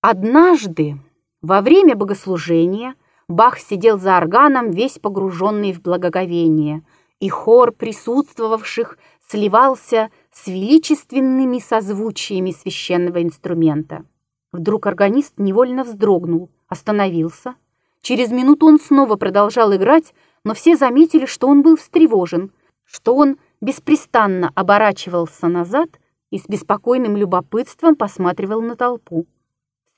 Однажды, во время богослужения, Бах сидел за органом, весь погруженный в благоговение, и хор присутствовавших сливался с величественными созвучиями священного инструмента. Вдруг органист невольно вздрогнул, остановился. Через минуту он снова продолжал играть, но все заметили, что он был встревожен, что он беспрестанно оборачивался назад и с беспокойным любопытством посматривал на толпу.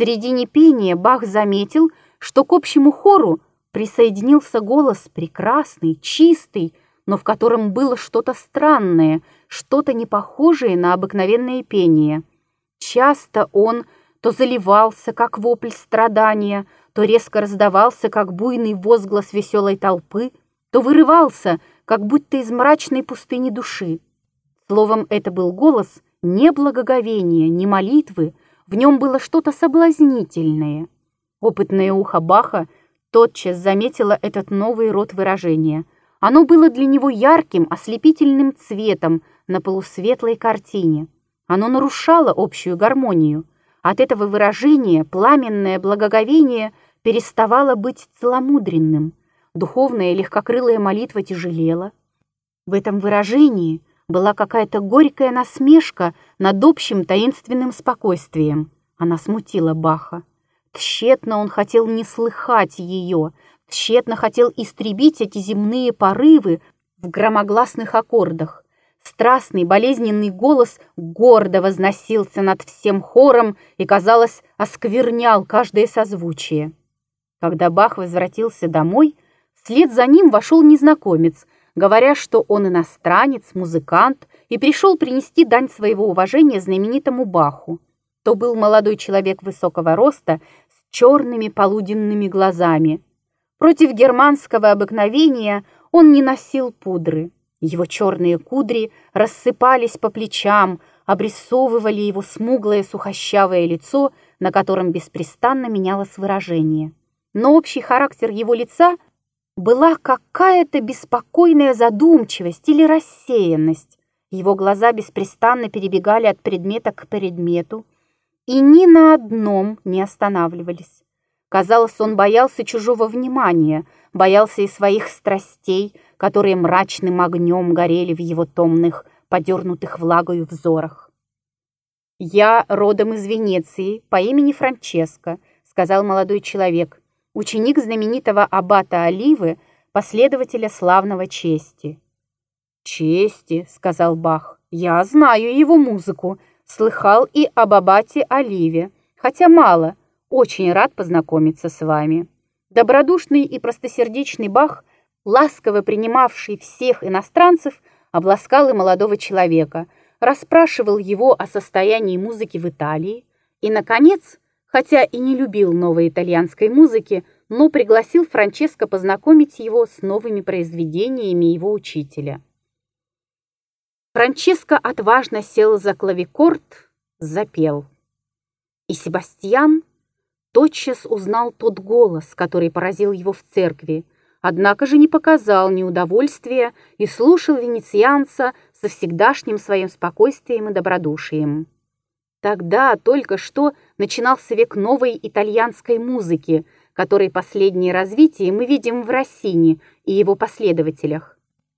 Середине пения Бах заметил, что к общему хору присоединился голос прекрасный, чистый, но в котором было что-то странное, что-то не похожее на обыкновенное пение. Часто он то заливался, как вопль страдания, то резко раздавался, как буйный возглас веселой толпы, то вырывался, как будто из мрачной пустыни души. Словом, это был голос не благоговения, не молитвы, в нем было что-то соблазнительное. Опытное ухо Баха тотчас заметило этот новый род выражения. Оно было для него ярким, ослепительным цветом на полусветлой картине. Оно нарушало общую гармонию. От этого выражения пламенное благоговение переставало быть целомудренным. Духовная легкокрылая молитва тяжелела. В этом выражении была какая-то горькая насмешка над общим таинственным спокойствием. Она смутила Баха. Тщетно он хотел не слыхать ее, тщетно хотел истребить эти земные порывы в громогласных аккордах. Страстный, болезненный голос гордо возносился над всем хором и, казалось, осквернял каждое созвучие. Когда Бах возвратился домой, Вслед за ним вошел незнакомец, говоря, что он иностранец, музыкант, и пришел принести дань своего уважения знаменитому Баху. То был молодой человек высокого роста с черными полуденными глазами. Против германского обыкновения он не носил пудры. Его черные кудри рассыпались по плечам, обрисовывали его смуглое сухощавое лицо, на котором беспрестанно менялось выражение. Но общий характер его лица – была какая-то беспокойная задумчивость или рассеянность. Его глаза беспрестанно перебегали от предмета к предмету и ни на одном не останавливались. Казалось, он боялся чужого внимания, боялся и своих страстей, которые мрачным огнем горели в его томных, подернутых влагою взорах. «Я родом из Венеции по имени Франческо», — сказал молодой человек, ученик знаменитого аббата Оливы, последователя славного Чести. «Чести», — сказал Бах, — «я знаю его музыку, слыхал и об аббате Оливе, хотя мало, очень рад познакомиться с вами». Добродушный и простосердечный Бах, ласково принимавший всех иностранцев, обласкал и молодого человека, расспрашивал его о состоянии музыки в Италии и, наконец, хотя и не любил новой итальянской музыки, но пригласил Франческо познакомить его с новыми произведениями его учителя. Франческо отважно сел за клавикорд, запел. И Себастьян тотчас узнал тот голос, который поразил его в церкви, однако же не показал неудовольствия и слушал венецианца со всегдашним своим спокойствием и добродушием. Тогда только что начинался век новой итальянской музыки, которой последнее развитие мы видим в Россине и его последователях.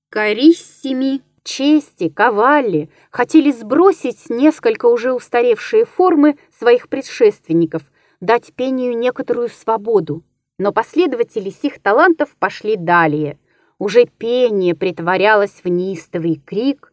Кариссими, чести, кавалли хотели сбросить несколько уже устаревшие формы своих предшественников, дать пению некоторую свободу. Но последователи сих талантов пошли далее. Уже пение притворялось в неистовый крик,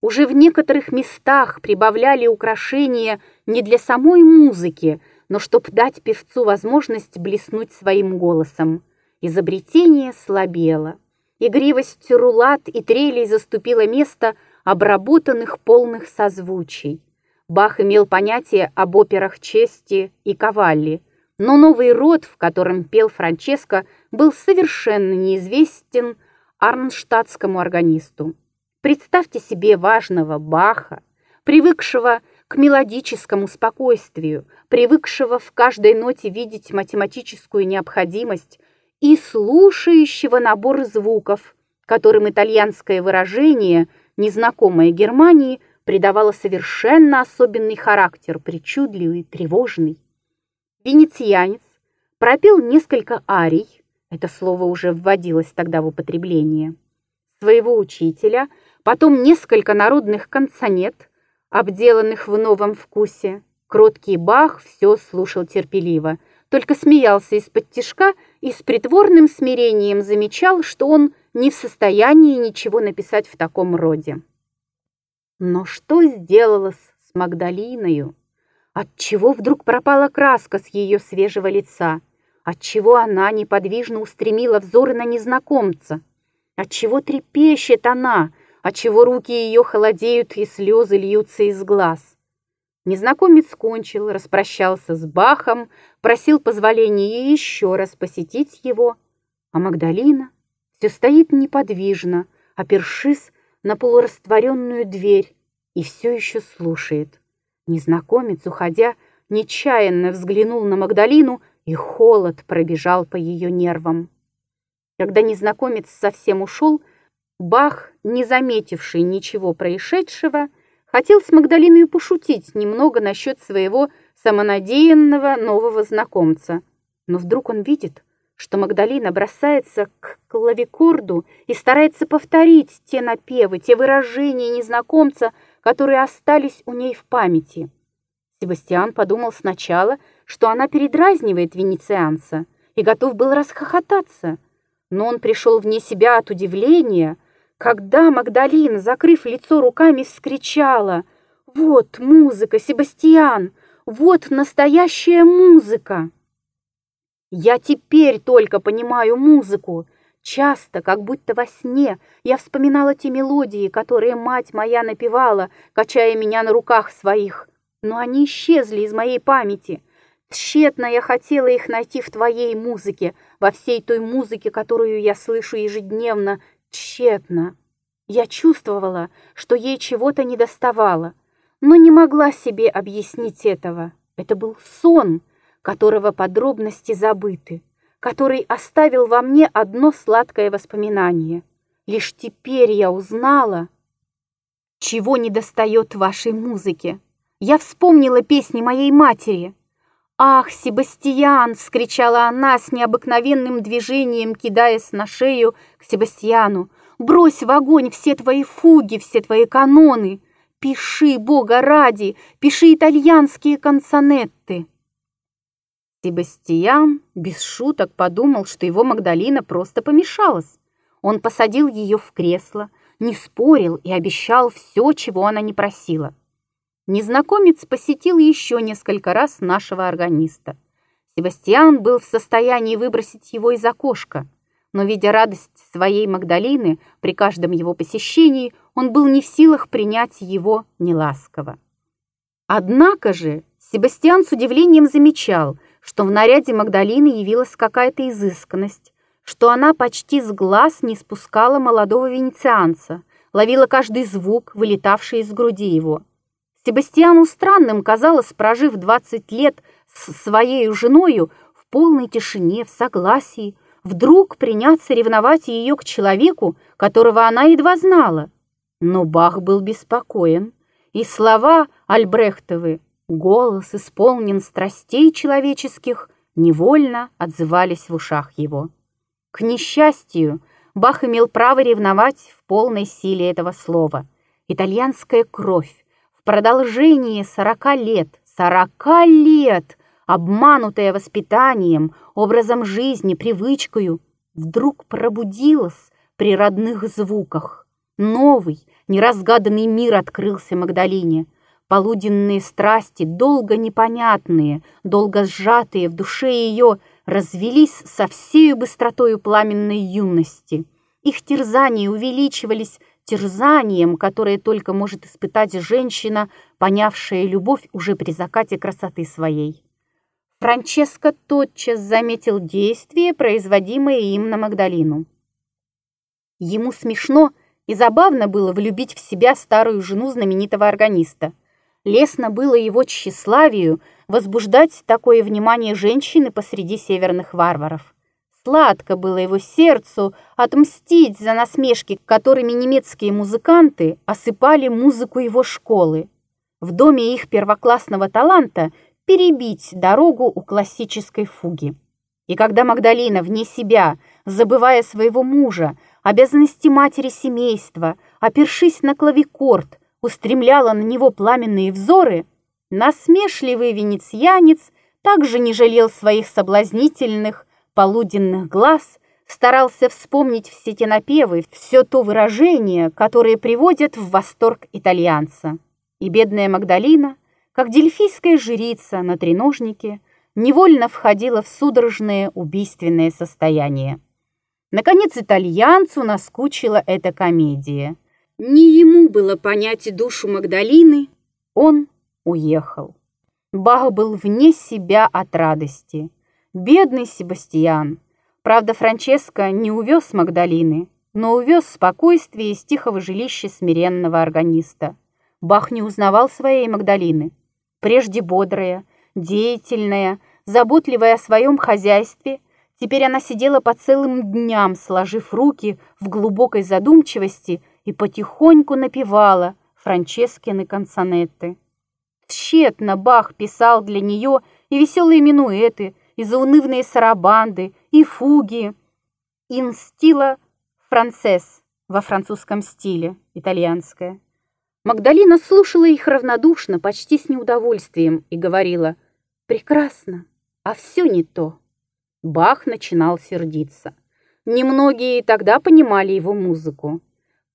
уже в некоторых местах прибавляли украшения не для самой музыки, но чтобы дать певцу возможность блеснуть своим голосом. Изобретение слабело. Игривость рулат и трелей заступила место обработанных полных созвучий. Бах имел понятие об операх чести и кавалли, но новый род, в котором пел Франческо, был совершенно неизвестен арнштадтскому органисту. Представьте себе важного Баха, привыкшего к мелодическому спокойствию, привыкшего в каждой ноте видеть математическую необходимость и слушающего набор звуков, которым итальянское выражение, незнакомое Германии, придавало совершенно особенный характер, причудливый, тревожный. Венецианец пропел несколько арий, это слово уже вводилось тогда в употребление, своего учителя, потом несколько народных канцонет, обделанных в новом вкусе. Кроткий Бах все слушал терпеливо, только смеялся из-под тишка и с притворным смирением замечал, что он не в состоянии ничего написать в таком роде. Но что сделалось с Магдалиною? Отчего вдруг пропала краска с ее свежего лица? Отчего она неподвижно устремила взоры на незнакомца? Отчего трепещет она? Отчего руки ее холодеют и слезы льются из глаз? Незнакомец кончил, распрощался с Бахом, просил позволения еще раз посетить его, а Магдалина все стоит неподвижно, опершись на полурастворенную дверь и все еще слушает. Незнакомец, уходя, нечаянно взглянул на Магдалину, и холод пробежал по ее нервам. Когда незнакомец совсем ушел, Бах, не заметивший ничего происшедшего, хотел с Магдалиной пошутить немного насчет своего самонадеянного нового знакомца. Но вдруг он видит, что Магдалина бросается к клавикорду и старается повторить те напевы, те выражения незнакомца, которые остались у ней в памяти. Себастьян подумал сначала, что она передразнивает венецианца и готов был расхохотаться. Но он пришел вне себя от удивления, когда Магдалина, закрыв лицо руками, вскричала «Вот музыка, Себастьян! Вот настоящая музыка!» Я теперь только понимаю музыку. Часто, как будто во сне, я вспоминала те мелодии, которые мать моя напевала, качая меня на руках своих. Но они исчезли из моей памяти. Тщетно я хотела их найти в твоей музыке, во всей той музыке, которую я слышу ежедневно. Тщетно. Я чувствовала, что ей чего-то недоставало, но не могла себе объяснить этого. Это был сон, которого подробности забыты, который оставил во мне одно сладкое воспоминание. Лишь теперь я узнала, чего недостает вашей музыке. Я вспомнила песни моей матери. «Ах, Себастьян!» — вскричала она с необыкновенным движением, кидаясь на шею к Себастьяну. «Брось в огонь все твои фуги, все твои каноны! Пиши, Бога ради, пиши итальянские консонетты!» Себастьян без шуток подумал, что его Магдалина просто помешалась. Он посадил ее в кресло, не спорил и обещал все, чего она не просила. Незнакомец посетил еще несколько раз нашего органиста. Себастьян был в состоянии выбросить его из окошка, но, видя радость своей Магдалины при каждом его посещении, он был не в силах принять его неласково. Однако же Себастьян с удивлением замечал – что в наряде Магдалины явилась какая-то изысканность, что она почти с глаз не спускала молодого венецианца, ловила каждый звук, вылетавший из груди его. Себастьяну странным казалось, прожив 20 лет с своей женою в полной тишине, в согласии, вдруг приняться ревновать ее к человеку, которого она едва знала. Но Бах был беспокоен, и слова Альбрехтовы Голос исполнен страстей человеческих, невольно отзывались в ушах его. К несчастью, Бах имел право ревновать в полной силе этого слова. Итальянская кровь продолжении сорока лет, сорока лет, обманутая воспитанием, образом жизни, привычкою, вдруг пробудилась при родных звуках. Новый, неразгаданный мир открылся Магдалине – Полуденные страсти, долго непонятные, долго сжатые в душе ее, развелись со всею быстротою пламенной юности. Их терзания увеличивались терзанием, которое только может испытать женщина, понявшая любовь уже при закате красоты своей. Франческо тотчас заметил действие, производимое им на Магдалину. Ему смешно и забавно было влюбить в себя старую жену знаменитого органиста – Лестно было его тщеславию возбуждать такое внимание женщины посреди северных варваров. Сладко было его сердцу отмстить за насмешки, которыми немецкие музыканты осыпали музыку его школы. В доме их первоклассного таланта перебить дорогу у классической фуги. И когда Магдалина вне себя, забывая своего мужа, обязанности матери семейства, опершись на клавикорд, устремляла на него пламенные взоры, насмешливый венецианец также не жалел своих соблазнительных полуденных глаз, старался вспомнить все те напевы, все то выражение, которое приводят в восторг итальянца. И бедная Магдалина, как дельфийская жрица на треножнике, невольно входила в судорожное убийственное состояние. Наконец, итальянцу наскучила эта комедия. Не ему было понять душу Магдалины, он уехал. Бах был вне себя от радости. Бедный Себастьян. Правда, Франческо не увез Магдалины, но увез спокойствие из тихого жилища смиренного органиста. Бах не узнавал своей Магдалины. Прежде бодрая, деятельная, заботливая о своем хозяйстве, теперь она сидела по целым дням, сложив руки в глубокой задумчивости и потихоньку напевала Франческины консонетты. Тщетно Бах писал для нее и веселые минуэты, и заунывные сарабанды, и фуги. «Ин стила францез» во французском стиле, итальянское. Магдалина слушала их равнодушно, почти с неудовольствием, и говорила «Прекрасно, а все не то». Бах начинал сердиться. Немногие тогда понимали его музыку.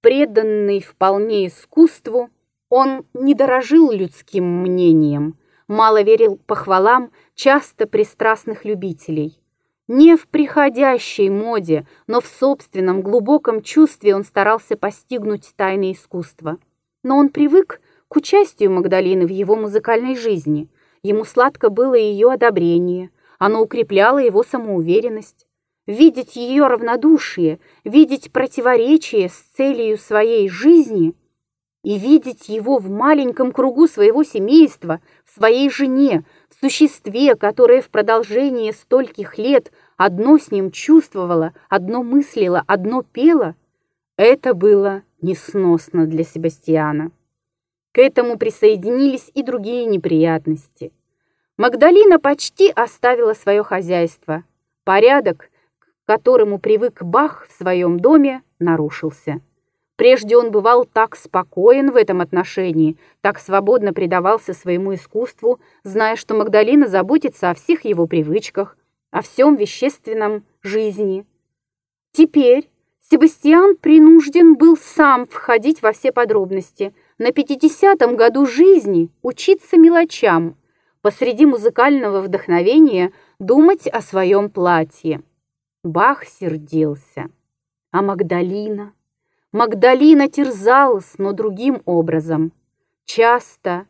Преданный вполне искусству, он не дорожил людским мнением, мало верил похвалам часто пристрастных любителей. Не в приходящей моде, но в собственном глубоком чувстве он старался постигнуть тайны искусства. Но он привык к участию Магдалины в его музыкальной жизни. Ему сладко было ее одобрение, оно укрепляло его самоуверенность. Видеть ее равнодушие, видеть противоречие с целью своей жизни – и видеть его в маленьком кругу своего семейства, в своей жене, в существе, которое в продолжении стольких лет одно с ним чувствовало, одно мыслило, одно пело, это было несносно для Себастьяна. К этому присоединились и другие неприятности. Магдалина почти оставила свое хозяйство. Порядок, к которому привык Бах в своем доме, нарушился. Прежде он бывал так спокоен в этом отношении, так свободно предавался своему искусству, зная, что Магдалина заботится о всех его привычках, о всем вещественном жизни. Теперь Себастьян принужден был сам входить во все подробности, на пятидесятом году жизни учиться мелочам, посреди музыкального вдохновения думать о своем платье. Бах сердился. А Магдалина? Магдалина терзалась, но другим образом. Часто,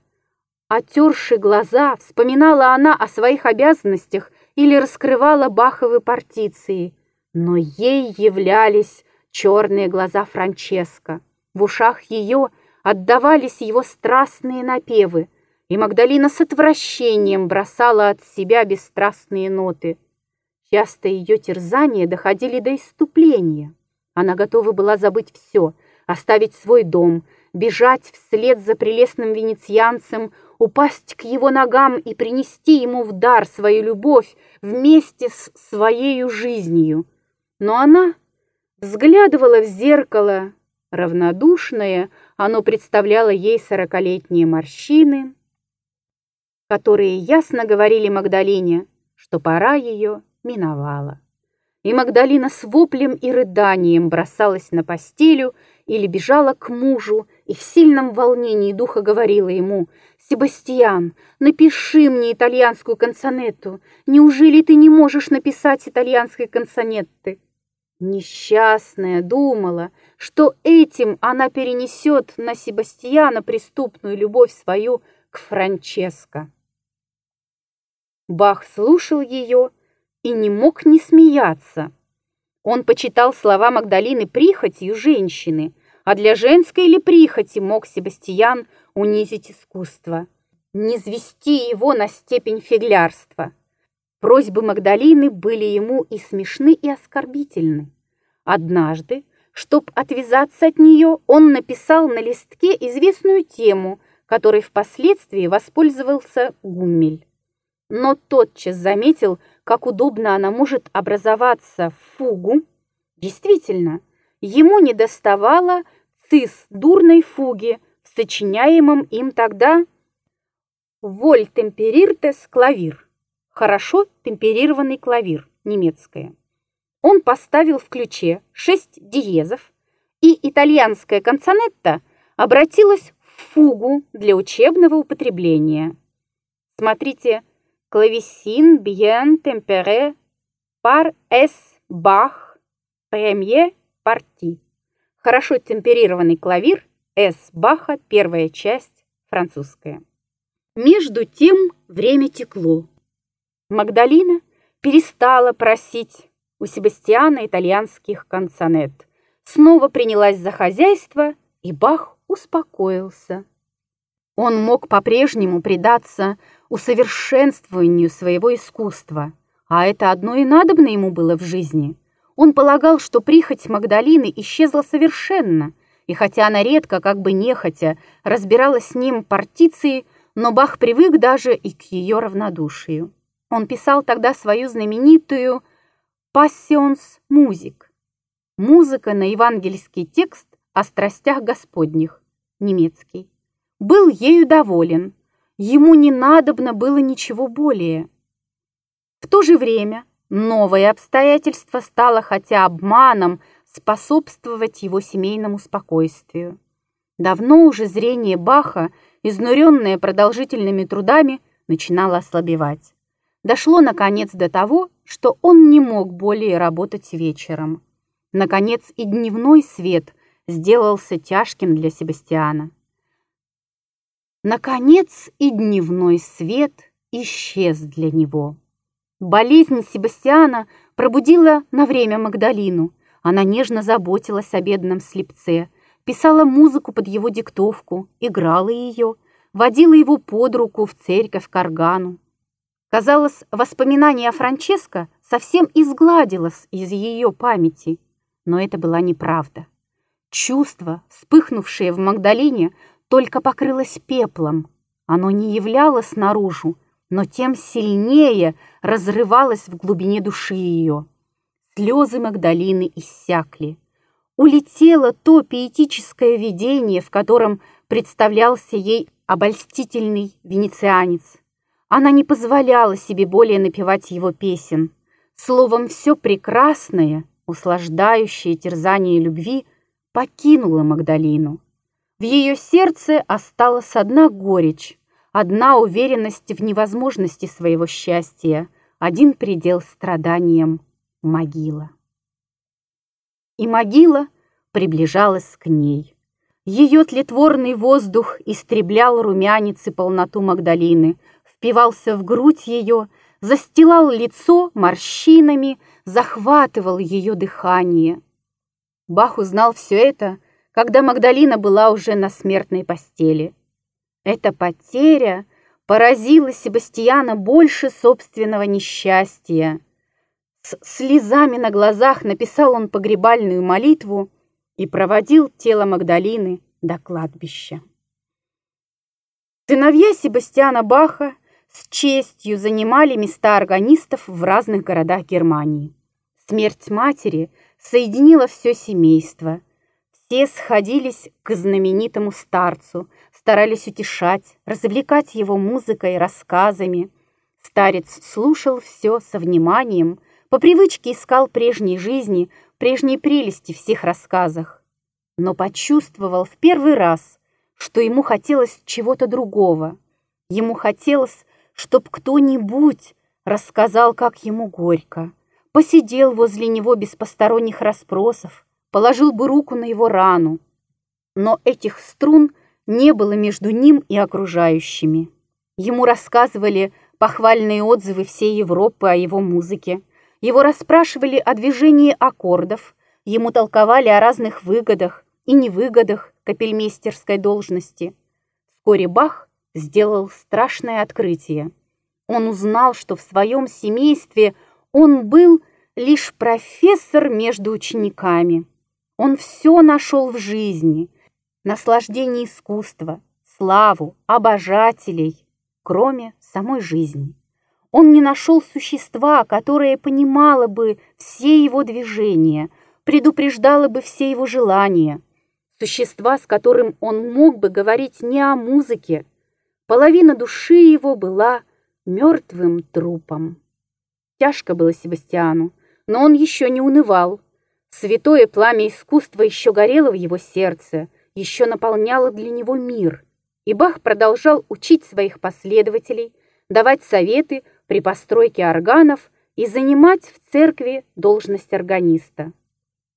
отерши глаза, вспоминала она о своих обязанностях или раскрывала Баховы партиции, но ей являлись черные глаза Франческо. В ушах ее отдавались его страстные напевы, и Магдалина с отвращением бросала от себя бесстрастные ноты. Часто ее терзания доходили до иступления. Она готова была забыть все, оставить свой дом, бежать вслед за прелестным венецианцем, упасть к его ногам и принести ему в дар свою любовь вместе с своей жизнью. Но она взглядывала в зеркало, равнодушное, оно представляло ей сорокалетние морщины, которые ясно говорили Магдалине, что пора ее миновала и Магдалина с воплем и рыданием бросалась на постелю или бежала к мужу и в сильном волнении духа говорила ему «Себастьян, напиши мне итальянскую консонетту. Неужели ты не можешь написать итальянской консонетты?» Несчастная думала, что этим она перенесет на Себастьяна преступную любовь свою к Франческо. Бах слушал ее и не мог не смеяться. Он почитал слова Магдалины прихотью женщины, а для женской ли прихоти мог Себастьян унизить искусство, не звести его на степень фиглярства. Просьбы Магдалины были ему и смешны, и оскорбительны. Однажды, чтоб отвязаться от нее, он написал на листке известную тему, которой впоследствии воспользовался Гуммель. но тотчас заметил, как удобно она может образоваться в фугу. Действительно, ему не доставало цис дурной фуги в сочиняемом им тогда «Воль темпериртес клавир» – хорошо темперированный клавир, немецкое. Он поставил в ключе шесть диезов, и итальянская консонетта обратилась в фугу для учебного употребления. Смотрите «Клавесин bien tempéré par S. Bach, premier parti». Хорошо темперированный клавир С. Баха, первая часть, французская. Между тем время текло. Магдалина перестала просить у Себастьяна итальянских консонет. Снова принялась за хозяйство, и Бах успокоился. Он мог по-прежнему предаться усовершенствованию своего искусства, а это одно и надобно ему было в жизни. Он полагал, что прихоть Магдалины исчезла совершенно, и хотя она редко, как бы нехотя, разбирала с ним партиции, но Бах привык даже и к ее равнодушию. Он писал тогда свою знаменитую «Пассионс музик» – музыка на евангельский текст о страстях Господних, немецкий. Был ею доволен, ему не надобно было ничего более. В то же время новое обстоятельство стало хотя обманом способствовать его семейному спокойствию. Давно уже зрение Баха, изнуренное продолжительными трудами, начинало ослабевать. Дошло, наконец, до того, что он не мог более работать вечером. Наконец, и дневной свет сделался тяжким для Себастьяна. Наконец, и дневной свет исчез для него. Болезнь Себастьяна пробудила на время Магдалину. Она нежно заботилась о бедном слепце, писала музыку под его диктовку, играла ее, водила его под руку в церковь к органу. Казалось, воспоминание о Франческо совсем изгладилось из ее памяти, но это была неправда. Чувство, вспыхнувшее в Магдалине, только покрылось пеплом. Оно не являлось наружу, но тем сильнее разрывалось в глубине души ее. Слезы Магдалины иссякли. Улетело то поэтическое видение, в котором представлялся ей обольстительный венецианец. Она не позволяла себе более напевать его песен. Словом, все прекрасное, услаждающее терзание любви, покинуло Магдалину. В ее сердце осталась одна горечь, одна уверенность в невозможности своего счастья, один предел страданиям — могила. И могила приближалась к ней. Ее тлетворный воздух истреблял румянец и полноту Магдалины — впивался в грудь ее, застилал лицо морщинами, захватывал ее дыхание. Бах узнал все это, когда Магдалина была уже на смертной постели. Эта потеря поразила Себастьяна больше собственного несчастья. С слезами на глазах написал он погребальную молитву и проводил тело Магдалины до кладбища. Сыновья Себастьяна Баха с честью занимали места органистов в разных городах Германии. Смерть матери соединила все семейство. Все сходились к знаменитому старцу, старались утешать, развлекать его музыкой, рассказами. Старец слушал все со вниманием, по привычке искал прежней жизни, прежней прелести в всех рассказах. Но почувствовал в первый раз, что ему хотелось чего-то другого. Ему хотелось чтоб кто-нибудь рассказал, как ему горько, посидел возле него без посторонних расспросов, положил бы руку на его рану. Но этих струн не было между ним и окружающими. Ему рассказывали похвальные отзывы всей Европы о его музыке, его расспрашивали о движении аккордов, ему толковали о разных выгодах и невыгодах капельмейстерской должности. Вскоре Бах сделал страшное открытие. Он узнал, что в своем семействе он был лишь профессор между учениками. Он все нашел в жизни, наслаждение искусства, славу, обожателей, кроме самой жизни. Он не нашел существа, которое понимало бы все его движения, предупреждало бы все его желания. Существа, с которым он мог бы говорить не о музыке. Половина души его была мертвым трупом. Тяжко было Себастьяну, но он еще не унывал. Святое пламя искусства еще горело в его сердце, еще наполняло для него мир. И Бах продолжал учить своих последователей, давать советы при постройке органов и занимать в церкви должность органиста.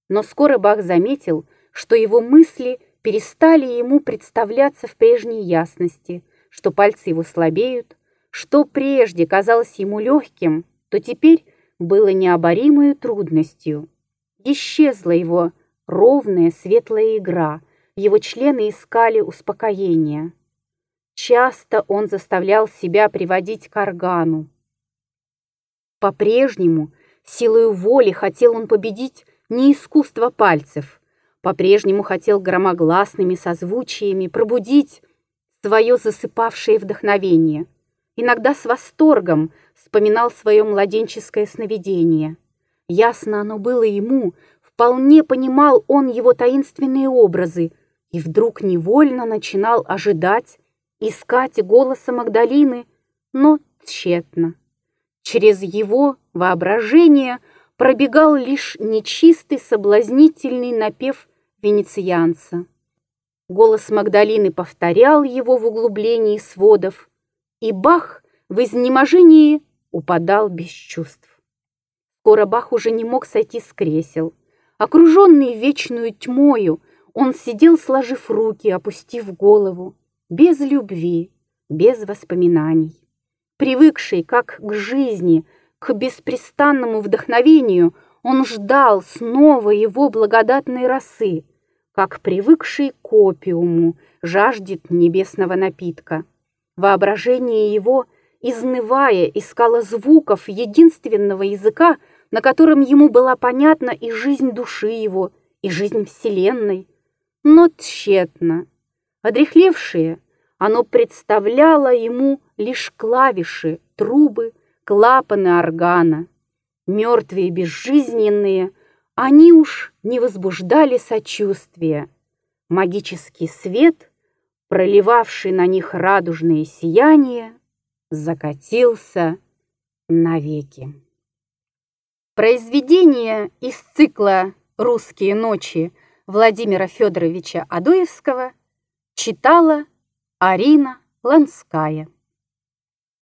Но скоро Бах заметил, что его мысли перестали ему представляться в прежней ясности, что пальцы его слабеют, что прежде казалось ему легким, то теперь было необоримой трудностью. Исчезла его ровная светлая игра, его члены искали успокоения. Часто он заставлял себя приводить к органу. По-прежнему, силою воли хотел он победить не искусство пальцев, по-прежнему хотел громогласными созвучиями пробудить свое засыпавшее вдохновение. Иногда с восторгом вспоминал свое младенческое сновидение. Ясно оно было ему, вполне понимал он его таинственные образы и вдруг невольно начинал ожидать, искать голоса Магдалины, но тщетно. Через его воображение пробегал лишь нечистый соблазнительный напев венецианца. Голос Магдалины повторял его в углублении сводов, и Бах в изнеможении упадал без чувств. Скоро Бах уже не мог сойти с кресел. Окруженный вечную тьмою, он сидел, сложив руки, опустив голову, без любви, без воспоминаний. Привыкший как к жизни, к беспрестанному вдохновению, он ждал снова его благодатной росы, как привыкший к опиуму жаждет небесного напитка. Воображение его — изнывая, искала звуков единственного языка, на котором ему была понятна и жизнь души его, и жизнь Вселенной. Но тщетно. Одрехлевшее, оно представляло ему лишь клавиши, трубы, клапаны органа. Мертвые, безжизненные, они уж не возбуждали сочувствия. Магический свет, проливавший на них радужное сияние, закатился навеки. Произведение из цикла «Русские ночи» Владимира Федоровича Адоевского читала Арина Ланская.